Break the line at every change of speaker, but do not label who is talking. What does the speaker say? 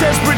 just